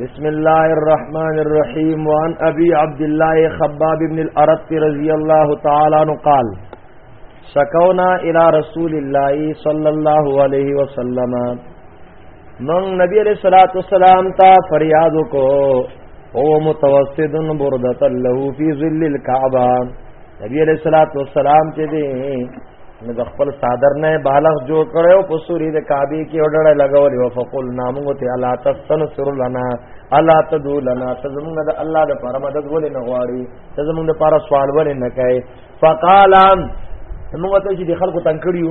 بسم الله الرحمن الرحيم وعن ابي عبد الله خباب بن الارت رضي الله تعالى عنه قال شكونا الى رسول الله صلى الله عليه وسلم من نبی علیہ الصلوۃ والسلام تا فریاد کو او متوسد بردت له فی ظل الکعبہ نبی علیہ الصلوۃ والسلام چې دی نو د خپل صادر نه بالغ جوړ کړو په سوري د کعبه کې وډړه لګولې او فقل نامو ته الا تستنصر لنا الا تدو لنا تزمون د الله د پر مدد ولې نه غواړي تزمون د پر سوال ولې نه کوي فقال موږ ته چې د خلکو تنکړیو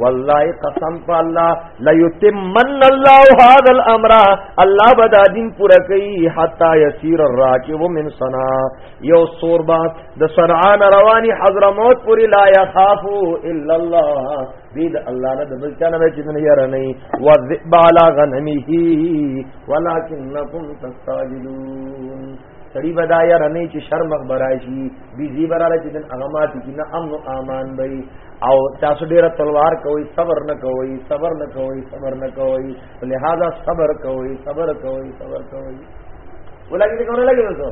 والله قسم په الله لا یتمن الله هذا الامر الله بدا دین پورا کوي حتا یسیر الراکب من صنع یو سوربا د صنعاء رواني حضرموت پوری لا يخافو الا الله دید الله نه د بل چا نه چې نه یاره نه و ذبالا غنمیه ولکنکم تستاجلون سړی به دا یاره نه چې شر مخ برای شي بیزی براله چې دن اغمات کی نه امن او امان وي او تاسو ډیره تلوار کوي صبر نه کوي صبر نه کوي صبر نه کوي لہذا صبر کوي صبر کوي صبر کوي ولګي دې کوله لګي وته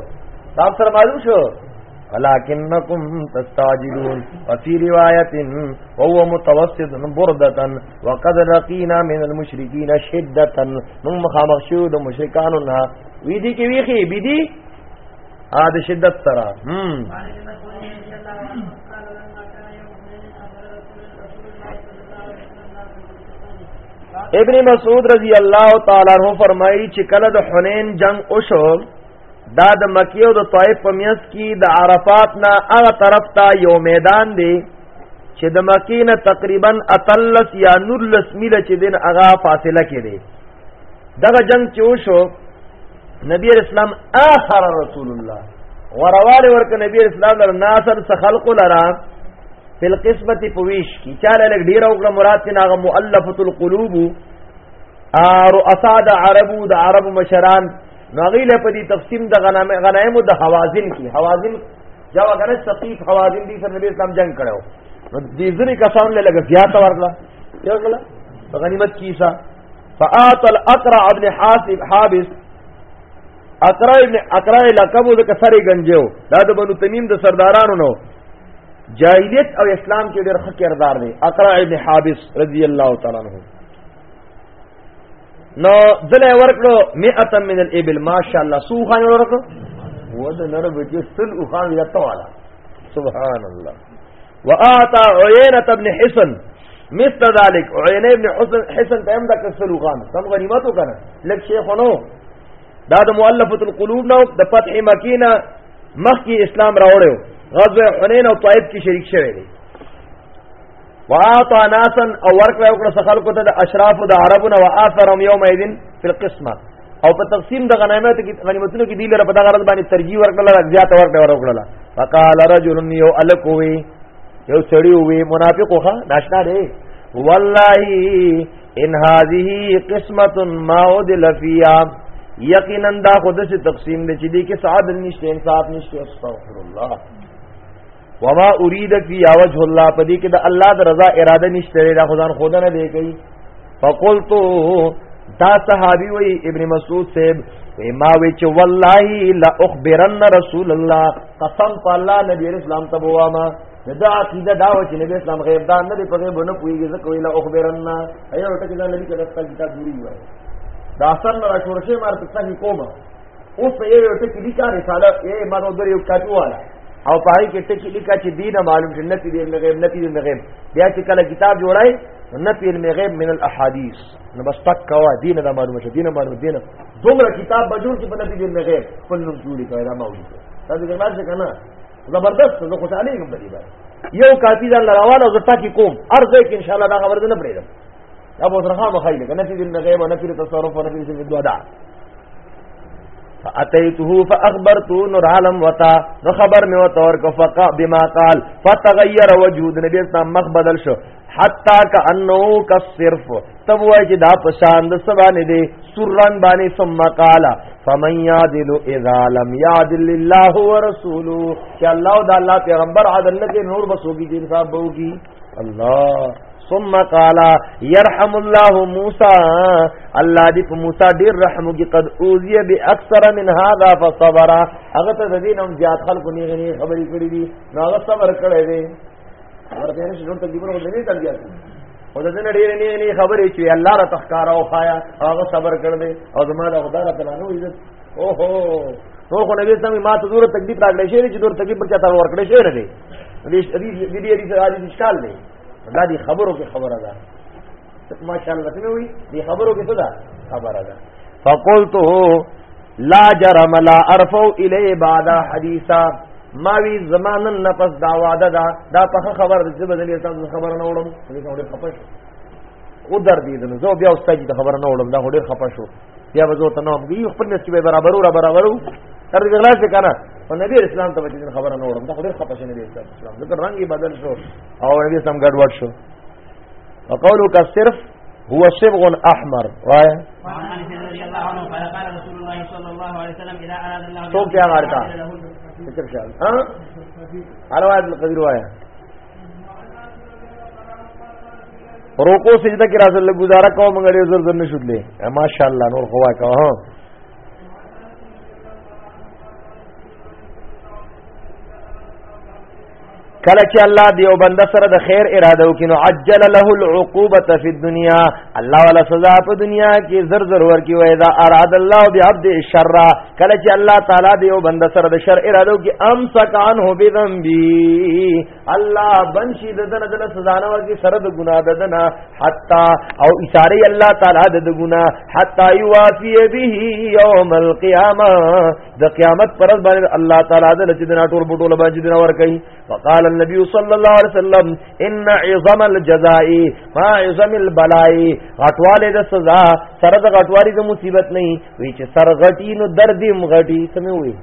تاسو سره معلوم شو ولكنكم تستعجلون وفي روايه وهو متوسط برده وقد رقينا من المشركين شده من مخامخ شو د مشرکانو نه وی دي کې ویخي بي دي ا د شدت سره هم ابن مسعود رضی الله تعالی عنہ فرمایي چې کله د حنین جنگ وشو دا د مکی او د طائف په میاس کې د عرفات نه هغه طرف ته یو میدان دی چې د مکی نه تقریبا اتلس یا نورلس میله چې دین هغه فاصله کې دی دغه جنگ چې وشو نبی اسلام آخر رسول الله وروال ورک نبی اسلام لر ناصر سخلق لرا فی القسمت پویش کی چاله لګ ډیر او مراد تینا غ مؤلفه القلوب ا رؤساد عربو د عرب مشران نو هغه له په دې تقسیم د غنم غنایم د حوازن کې حوازن جا وګره سقیف حوازن دي سره نبی اسلام جنگ کړو نو دې ځنې کسان له لګ زیات ورکړه یو غلا غنیمت کیسه فآت الاقرع ابن حاسب حابس اقرع ابن اقرع لقب د کسره گنجو دا د بنو تمیم د سردارانو نو جاہلیت او اسلام کې ډېر خکردار دی اقرع ابن حابس رضی الله تعالی عنہ نو دله ورکړو مئه من الابل ماشاء الله سو خان ورکړو و د نر بچو سل او خان یا توالا سبحان الله واعطى عيينه ابن حسن مثل ذلك عيينه ابن حسن حسن تم دا کسل او خان سم غنیمت وکنه لک شیخ نو دا د مؤلفه القلوب نو د فتح مکینه مخکی اسلام راوړو غزوه حنین او طائف کې شریک شوه دي واعطى ناسا او ورکړه او کړه خلکو ته د اشراف د عربونه واثرهم يوم اذن في القسمه او په تقسیم د غنیمت کې غنیمتونو کې دی لره په دغه غرض باندې ترجیح ورکړل زیات ورکړه ورکړل فقال رجل يو الکوي یو سړی وي منافق خو ناشنا دی والله ان هذه قسمه ما ودل فيها یقینا دا خود سے تقسیم دے چدی کہ سعادت نشتے انصاف نشتے استغفر اللہ وما اريد في وجه الله پدې کې د الله د رضا اراده نشته دا خدان خود نه دی کوي فقلت دا صحابي وي ابن مسعود صاحب وی ما وی چې والله لا اخبرن رسول الله قسم په الله نبی اسلام ته واما دا عقیده دا و چې نبی اسلام غیب دان نه دی په غیب نه پويږي ځکه وی لا اخبرن ایو ټکی دا نبی کله خپل کتاب جوړی وای دا اثر نه راټول شي مار ته صحیح کومه اوس په یو ټکی لیکا رساله یې مانو درې یو کاټو والا او پای کې ټکی لیکا چې دینه معلوم شي نه پیل مغیب نه پیل مغیب بیا چې کله کتاب جوړای نه پیل مغیب من الاحاديث نو بس تک کوا دینه دا معلومه شي دینه معلومه دینه دومره کتاب بجور چې په نه پیل مغیب په نوم جوړی کوي دا مولوی دا دې کمال څه کنه زبردست زه خوشاله یم په دې باندې یو کافی ځان لراواله زه تاکي کوم ارزه کې ان شاء الله دا خبره نه پرېږدم دا به سره خامخا یې کنه چې د غیب نه کړی تصرف نه کړی چې دوا دا فاتیته فاخبرته نور عالم وتا نو خبر می وتا ور کفقا بما قال فتغیر وجود نبی اسلام مخ بدل شو حتا کانه کصرف تب وای چې دا پشان د سبا نه دی سرن باندې ثم قال فمن يعدل اذا لم يعدل الله ورسوله چې الله او د الله پیغمبر عدل نه کوي نور بسوږي چې انصاف بوږي الله ثم قال يرحم الله موسى الله دې په موسی ډیر رحم وکي قد اوذي باكثر من هذا فصبر هغه ته دې نوم زیات خلکو نه غني خبرې کړې دي نو هغه صبر کړې دي ورته نه شنو ته دې په دې نه تلګیا او د دې ډېر نه نه خبرې چې الله را تخکار او خایا هغه صبر کړ دې او زما د خدای را تعالی نو عزت اوهو نو خو نبی سمي ما ته ضرورت تکلیف راغلی شي چې ضرورت تکلیف پر چا تا ور کړی شي نه دې دې دې دې سره دې اشکال دی دا دې خبرو کې خبره ده ماشاءالله څه وي دې خبرو کې څه ده خبره ده فقلت لا جرم لا ارفع الی بعد حدیثا ما وی زمانن نفس دا واده دا دا په خبر دې څه بدلی تاسو خبر نه وړم دې څه وړه خپش او در دې نو زه بیا استاد ته خبر نه وړم دا وړه خپش یا به زه ته نوم دی خپل نس کې به برابرو را برابرو تر دې غلا څه کنه او نبی اسلام ته چې خبره نه وړم دا خو ډېر خپه شنه دی اسلام ځکه رنگ یې بدل شو او نبی سم ګډوډ شو وقولو کا صرف هو صبغ احمر وای تو کیا غارتا فکر خیال ها علوائد القدیر وایا روکو سجده کې راځل له گزاره کوم غړي زر زر نشودلې ماشاءالله نور خوا کا ها کله چې الله دیو بنده سره د خیر اراده وکړي نو عجل له العقوبه فی الدنیا الله ولا سزا په دنیا کې زر زر ورکی وای دا اراد الله بعبد الشر کله چې الله تعالی دی او بنده سره د شر ارادو کې امسک عنه بذنبی الله بنشي د دنه د سزا نه ورکی سره د ګنا د دنه حتا او اشاره الله تعالی د ګنا حتا یوافی به یوم القیامه د قیامت پر ورځ باندې الله تعالی د لچ دنا ټول بټول باندې دنا ور کوي وقال النبي صلى الله عليه وسلم ان عظم الجزاء ما عظم البلاء غټواله د سزا سره د غټوالي د مصیبت نه وی چې سر غټی نو درد هم غټی سمې وی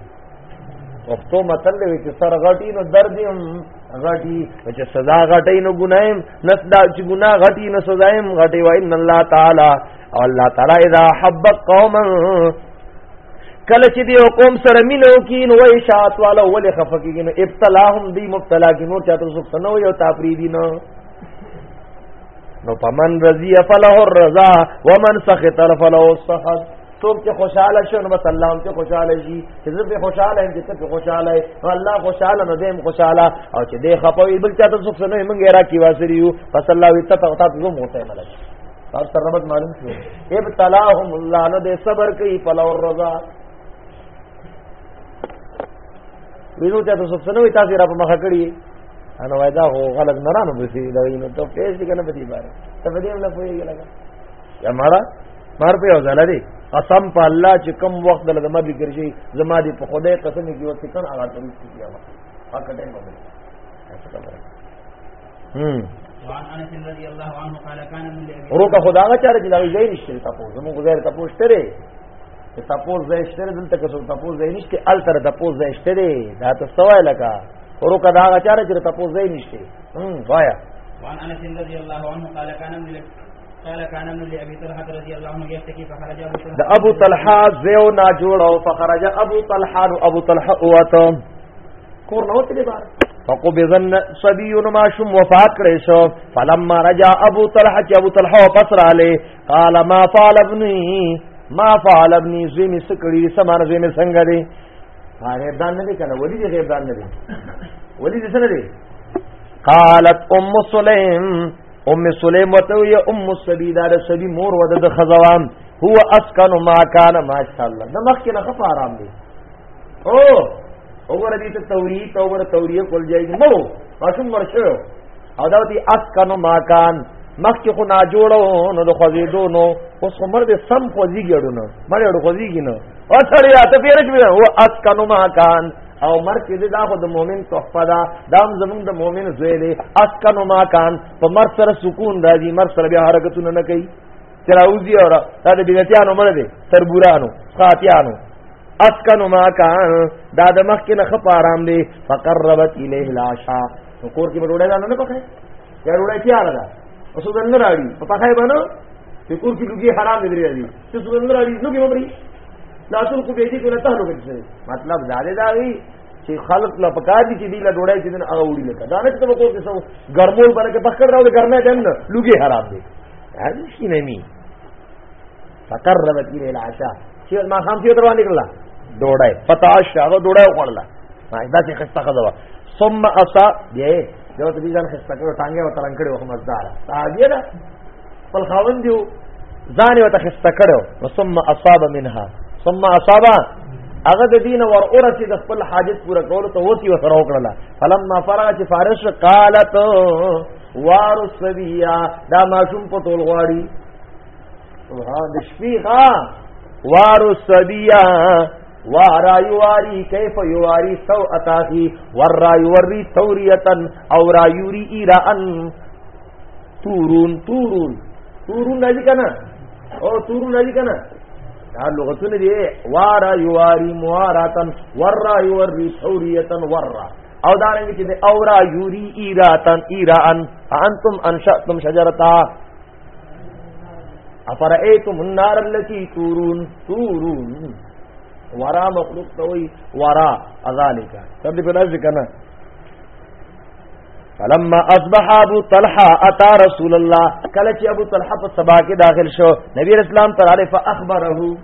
پښتو متل وی چې سر غټی نو درد هم غټی چې سزا غټی نو ګنایم نس دا چې ګنا غټی نو سزا هم غټی وای ان الله تعالی او الله تعالی اذا حب قوما کله چې دی قوم سره مينو کی نو وای شات والا ول خفقین ابتلاهم دی مبتلا کی نو چاته سخت نو یو تفریدی نو نو پمن رضی فله الرضا ومن سخط فله السخط څوک چې خوشاله شي نو بس الله هم چې خوشاله شي چې زه به خوشاله یم چې ته خوشاله یې نو الله خوشاله نو دیم خوشاله او چې دې خپوي بل چاته څوک نه مونږه را کی واسری یو پس الله وي ته ته ته زه موته ملک تاسو سره رحمت معلوم شو ابتلاهم الله نو دې صبر کوي فلو الرضا وینو ته تاسو څه نوې تاسو را په مخه کړی انا وای دا هو غلط نه رانو بسی دا وینو ته پیش دي کنه په دې باره ته په دې نه پوهیږي لګا یا مارا مار په ځاله دی قسم په الله چې کم وخت دل زما دي ګرځي زما دي په خدای قسم کې وته کن هغه ته کیږي هغه ټیم باندې روکه خدا هغه چاره چې دا غیر نشته تاسو زموږ غیر تاسو شته چې تاسو زې شته دلته که څو تاسو زې نشته ال تر تاسو زې شته دا ته سوای لکه روکه دا هغه چاره چې تاسو زې نشته هم وایا وان انس رضی الله عنه قال كان من قال كان من لابي طلحه رضي الله عنه يشتكي فخرج ابو طلحه ابو طلحه زيو نا جوړو فخرج ابو طلحه ابو طلحه اوته کور نو ته بار فقبضن صبي ماشوم وفات کړي شو فلما رجا ابو طلحه چې ابو طلحه واپس را لې قال ما فعل ابني ما فعل ابني زمي سکړي سمانه زمي څنګه دي غیب دان نه دي کنه ولي دي غیب دان نه دي ولي دي څنګه دي قالت ام سلیم ام سلیم وته یا ام سبی دار سبی مور ود د خزوان هو اسکن ما کان ما شاء الله د مخ کې نه خف آرام دی او وګوره دې ته توریت او وګوره توریه کول جاي مړو ماشوم مړ شو او دا دې اس کنو ماکان مخکې خو نا جوړو نو د خوځېدو نو اوس عمر دې سم خوځي ګړو نه مړ ډو خوځي ګینو او سره یا ته پیرج وی هو اس کنو ماکان او مرګ دې دا خو د مؤمن تحفه ده دا هم زمونږ د مؤمن زوی دی اس کنو ماکان په مر سره سکون راځي مر سره بیا حرکتونه نه کوي چراوزی اور دا د بدعتانو مړ دي تربورانو خاطیانو اسکن ما کان دا د مخ کې نه خپ آرام دی فقربت الیه العشاء نو کور کې وروړې نه نه پخې یا وروړې تیار ده اوس د نن راړي په پخې باندې چې کور کې لږی حرام دی لري دي چې څو نن راړي نو کې مبري لا ټول کو به دې کنه ته لوګې څه مطلب دا دی دا وی چې خلق لا پکار دي چې دی لا ډوړې چې دن هغه وړي لکه دا نه چې په کور کې سو ګرمول باندې پخې راو ګرمه دم نه لږی حرام دی هغه شي نه فقربت الیه العشاء چې ما خام چې درو باندې کړل ډوډۍ فتاش هغه ډوډۍ وخړل دا چې خسته خدوا ثم اسا دی یو ته ځان خسته کړو ټانګه او ترنګ کړو مزدار تعالی دا خپل خاوند دیو ځان یو ته خسته کړو ثم اصاب منها ثم اصاب هغه د دین ور اورته د خپل حاجت پوره کول ته وتی وسره وکړه فلما فرغ چې فارش قالت وارث بیا دا معصوم په تول غواړي ها د شپې ها وارو سدیا وارا یواری کیف یواری سو اتاخی ورا یوری توریتن او را یوری ایران تورون تورون تورون راځي کنه او تورون راځي کنه دا لغتونه دي وارا یواری مواراتن ورا یوری توریتن ورا او دا رنګ چې اورا یوری ایراتن ایران انتم انشأتم شجرتا افرئیتم النار التي تورون تورون ورا مخلوق ته وی ورا ذالک تر دې په لاس کنه فلما اصبح ابو طلحه اتى رسول الله کله چې ابو طلحه په سبا کې داخل شو نبی رسول الله تعالی فاخبره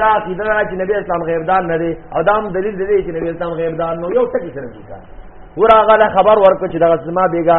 دا عقیده چې نبی اسلام غیب دان نه دی او دا هم دلیل دی چې نبی اسلام غیب دان نو یو ټکی سره دی ورغه خبر ورکړ چې دا زما بیګا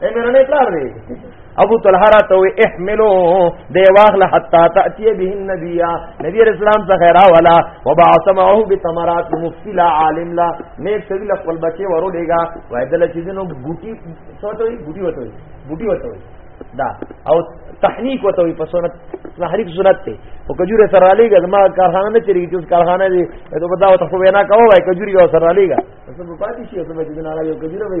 اے میرا نه پلار دی ابو طلحه را ته احملو دی واخله حتا تاتي به النبي نبی رسول الله څخه را ولا وبعث معه بثمرات مفصلا عالم لا نیک سوي خپل بچي ورو لګا وایدل چې دینو بوټي سوته بوټي وته بوټي وته دا او تحنیک وته په سنت تحریک سنت ته او کجوره سره لګا زما کارخانه نه چریږي چې کارخانه دې ته بداو ته وینا کوو وای کجوري سره لګا څه په پاتې شي څه به دې نه راځي کجوره وي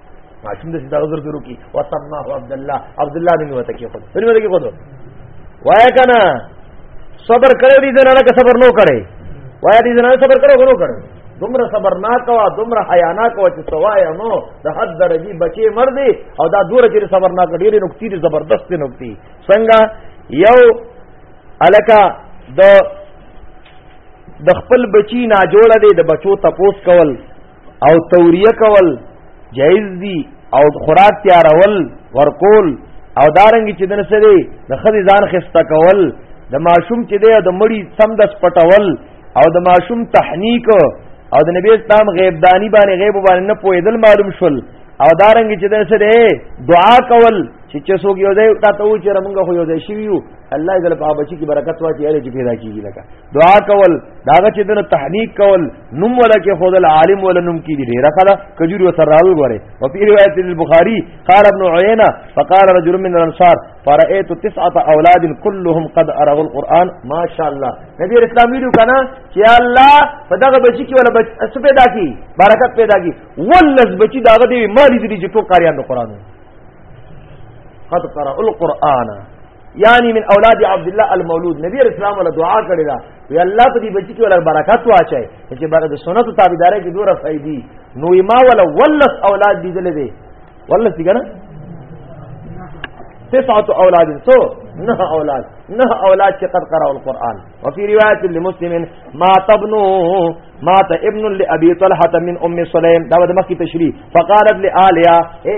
ماشوم د سیدا حضور ګرو کی وسماه عبد الله عبد الله دې وته کې خود دې وته کې خود وای کنه صبر کړو دې نه نه صبر نو کړي وای دې نه صبر کړو غنو کړو دومره صبر نا کوا دومره حیا نا کوا چې سوای نو د حد درجی بچي مر دي او دا دور چې صبر نا کړي ډېر نقطې دي زبردست نقطې څنګه یو الکا د د خپل بچی نا جوړه دي د بچو تپوس کول او توریه کول جایز دي او خوراک تیارول ورکول او دارنګ چې دنه سره د خدي ځان خسته کول د ماشوم چې دی د مړی سم د سپټول او د ماشوم تحنیک او د نبی اسلام غیب دانی باندې غیب باندې نه پویدل معلوم شول او دارنګ چې دنه سره دعا کول چې چې سوګ یو ځای تا ته و چې رمنګ خو یو ځای شي یو الله دې په بچی کې برکت واچي اړې چې پیدا کیږي لکه دعا کول داغه چې دنه تحنیک کول نوم ولا کې خود العالم ولا نوم کې دي ډیره خلا کجور یو سره راوي غره او په روایت البخاری قال ابن عینه فقال رجل من الانصار فرأيت تسعه اولاد كلهم قد اروا القران ما شاء الله نبی اسلام ویلو کنه چې الله په دغه بچی کې ولا بچ اس پیدا کی برکت پیدا کی ولز بچی داغه دی مالی دي چې ټول قاریان د قران قد قرأ القرآن یعنی من اولاد عبد الله المولود نبی رسول الله له دعا کړی دا وی الله په دې بچی کې ول برکت واچي چې برکت سنت تابعداري کې دوره فائدې نو ما ول ولس اولاد دي دل دي ولس دي کنه تسعه اولاد سو نه اولاد نه اولاد چې قد قرأ القرآن وفي روایت لمسلم ما تبنو مات ابن لابي طلحه من ام سليم دا د مخکې تشریح فقالت لآلیا اے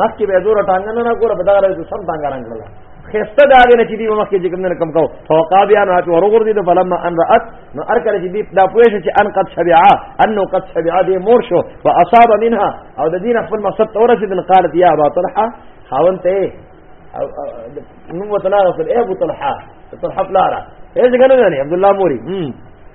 مخکې به زور ټانګ نه نه کوله په دغه راځي سم ټانګ رنګ کړل خسته دا غنه چې دی مخکې چې کوم نه کم کو فوقا بیا نه چې ورغور دي فلما ان رات نو ار کړه چې دی دا پوه شو چې ان قد شبعا انه قد شبعا دی مور شو واصاب منها او د دین خپل مقصد تورث بن قالت یا ابا طلحه خاون ته نو وتنا رسول ابو طلحه طلحه بلارا ايش قالوا يعني عبد الله موري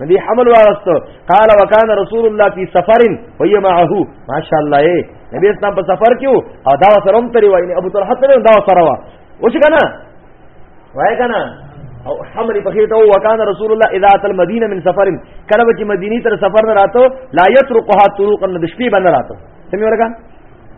ندی حمل واغستو قال وکان رسول الله فی سفر وهي معه ماشاءالله اے نبی اسلام په سفر کیو او دا سره هم تری وای ابو طلحه سره دا سره وا وش کنه وای کنه او حمل په خیته او وکان رسول الله اذا اتل مدینه من سفر کله چې مدینی تر سفر نه راتو لا یترقها طرقا د شپې باندې راتو سمې ورګه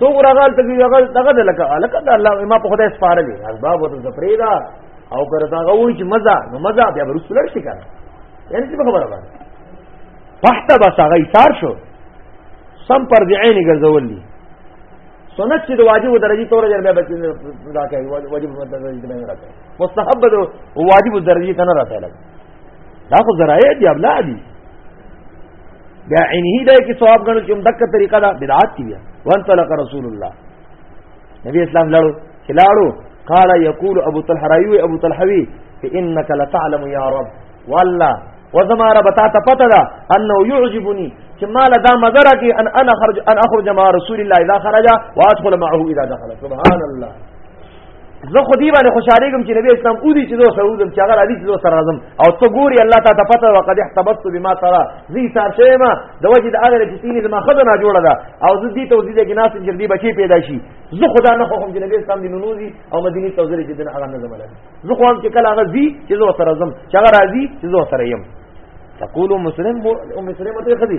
تو ورغال ته دغه دغه لکه لکه د الله ما په خدای سپاره دي اسباب ورته زپریدا او کړه دا غوي چې مزه نو مزه بیا رسول شي کنه یعنی څه خبره ده وحت بس هغه ایثار شو سم پر دی عین ګرځول دي سنت چې د واجب درجه تور جر بیا بچی دا کوي واجب درجه نه راځي مستحب د واجب درجه ته نه راځي دا خو ذرایع دي ابلا دي بیا عینه دای کی ثواب غنل چې دک طریقه دا بدعت دی وان طلق رسول الله نبی اسلام لړو چې لاړو قال یقول ابو طلحه راوی ابو طلحه وی انك لتعلم يا رب والله وزما رب تا ته پته ده انه يعجبني چې مال دا مزره کې ان انا خرج ان اخرج مع رسول الله اذا خرج وادخل معه اذا دخل سبحان الله زه خو دی باندې خوشاله کوم چې نبی اسلام او دې چې زه سره وزم چې هغه راځي چې زه سره راځم او ته ګوري الله تعالی ته پته وقد احتبست بما ترى زی صاحب شوی ما د وجه د هغه چې تینې ما خدای نه جوړه ده او زه دې ته وزیده کې ناس چې دې بچي پیدا شي زه خدا نه خو کوم چې نبی اسلام دې نوزي او مدینه ته وزري چې دې هغه نه زمله زه خو هم چې کله هغه زی چې زه سره راځم چې هغه راځي چې زه سره يم تقول مسلم ام مسلمه ته خدي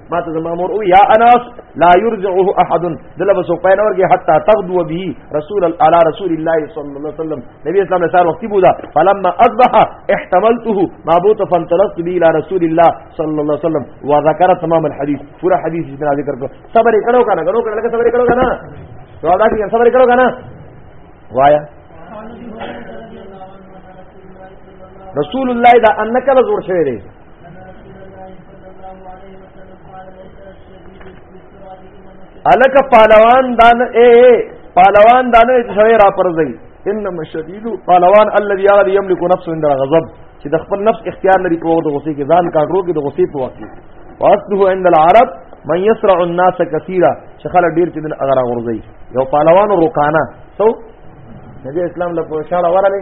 ما ته زما مور او یا اناس لا يرجعه احد دله بس په نور کې حتا تغدو به رسول على رسول الله صلى الله عليه وسلم نبی اسلام سره وخت بودا فلما اصبح احتملته ما بوت فانطلقت به الى رسول الله صلى الله عليه وسلم وذكر تمام الحديث پورا حدیث جنا ذکر کو صبر کړو کنه کړو کنه صبر کړو کنه تو ادا کی صبر کړو کنه وایا رسول الله دا انکل زور شوی دی الک پالوان دان اے پالوان دان چې شوی را پرځي انما الشديد پالوان الذي يغلي يملك نفسه عند الغضب چې د خپل نفس اختیار لري په وخت غصې کې ځان کاټرو کې د غصې په وخت واصله عند العرب من يسرع الناس كثيرا چې خلک ډیر چې دن اگر غورځي یو پالوان رکانه سو نبی اسلام له پوښاړه ورغلی